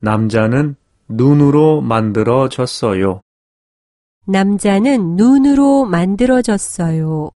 남자는 눈으로 만들어졌어요. 남자는 눈으로 만들어졌어요.